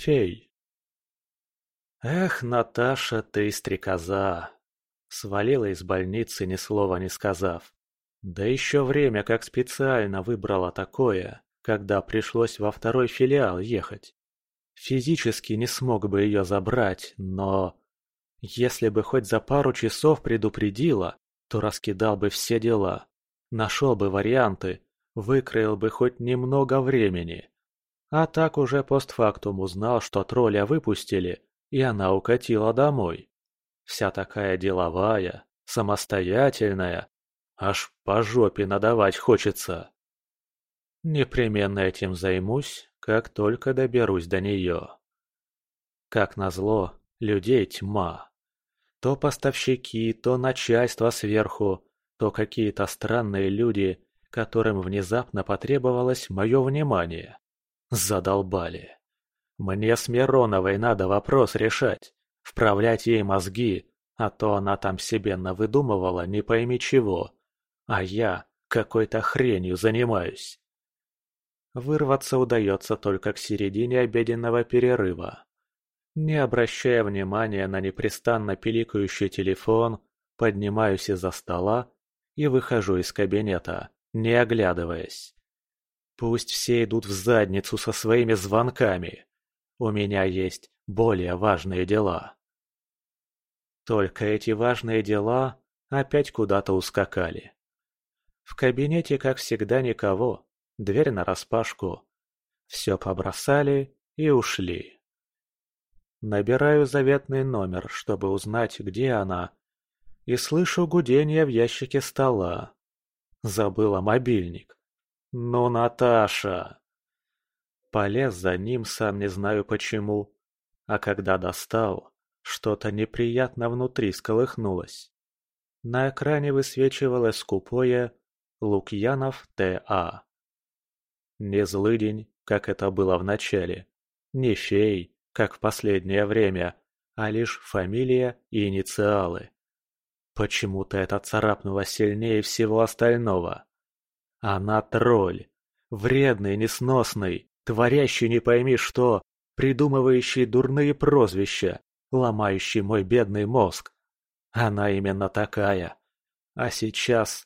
фей. Эх, Наташа, ты стрекоза. Свалила из больницы, ни слова не сказав. Да еще время как специально выбрала такое, когда пришлось во второй филиал ехать. Физически не смог бы ее забрать, но... Если бы хоть за пару часов предупредила, то раскидал бы все дела. Нашел бы варианты, выкроил бы хоть немного времени. А так уже постфактум узнал, что тролля выпустили, и она укатила домой. Вся такая деловая, самостоятельная, аж по жопе надавать хочется. Непременно этим займусь, как только доберусь до нее. Как назло, людей тьма. То поставщики, то начальство сверху, то какие-то странные люди, которым внезапно потребовалось мое внимание. Задолбали. Мне с Мироновой надо вопрос решать, вправлять ей мозги, а то она там себе навыдумывала не пойми чего, а я какой-то хренью занимаюсь. Вырваться удается только к середине обеденного перерыва. Не обращая внимания на непрестанно пиликающий телефон, поднимаюсь из-за стола и выхожу из кабинета, не оглядываясь. Пусть все идут в задницу со своими звонками. У меня есть более важные дела. Только эти важные дела опять куда-то ускакали. В кабинете, как всегда, никого, дверь нараспашку. Все побросали и ушли. Набираю заветный номер, чтобы узнать, где она, и слышу гудение в ящике стола. Забыла мобильник. Ну, Наташа! Полез за ним, сам не знаю почему. А когда достал, что-то неприятно внутри сколыхнулось. На экране высвечивалось скупое «Лукьянов Т.А». Не злыдень, как это было в начале, не фей, как в последнее время, а лишь фамилия и инициалы. Почему-то это царапнуло сильнее всего остального. Она тролль. Вредный, несносный, творящий не пойми что, придумывающий дурные прозвища, ломающий мой бедный мозг. Она именно такая. А сейчас...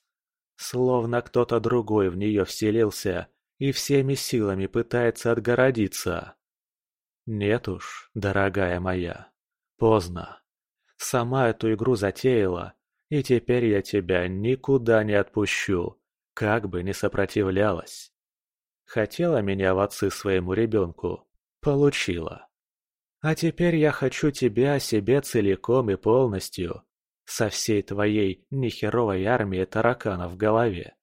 Словно кто-то другой в нее вселился и всеми силами пытается отгородиться. Нет уж, дорогая моя, поздно. Сама эту игру затеяла, и теперь я тебя никуда не отпущу, как бы ни сопротивлялась. Хотела меня в отцы своему ребенку, получила. А теперь я хочу тебя себе целиком и полностью, со всей твоей нехеровой армией тараканов в голове.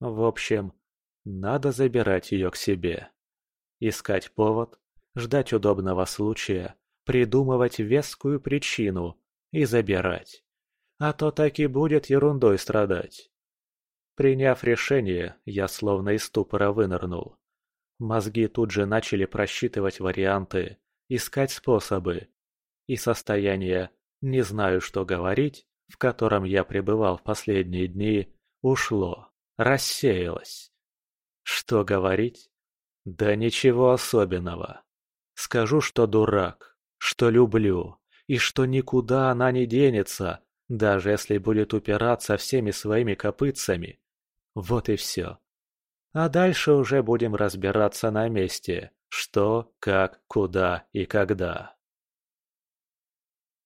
В общем, надо забирать ее к себе. Искать повод, ждать удобного случая, придумывать вескую причину и забирать. А то так и будет ерундой страдать. Приняв решение, я словно из ступора вынырнул. Мозги тут же начали просчитывать варианты, искать способы. И состояние «не знаю, что говорить», в котором я пребывал в последние дни, ушло, рассеялось. Что говорить? Да ничего особенного. Скажу, что дурак, что люблю, и что никуда она не денется, даже если будет упираться всеми своими копытцами. Вот и все. А дальше уже будем разбираться на месте, что, как, куда и когда.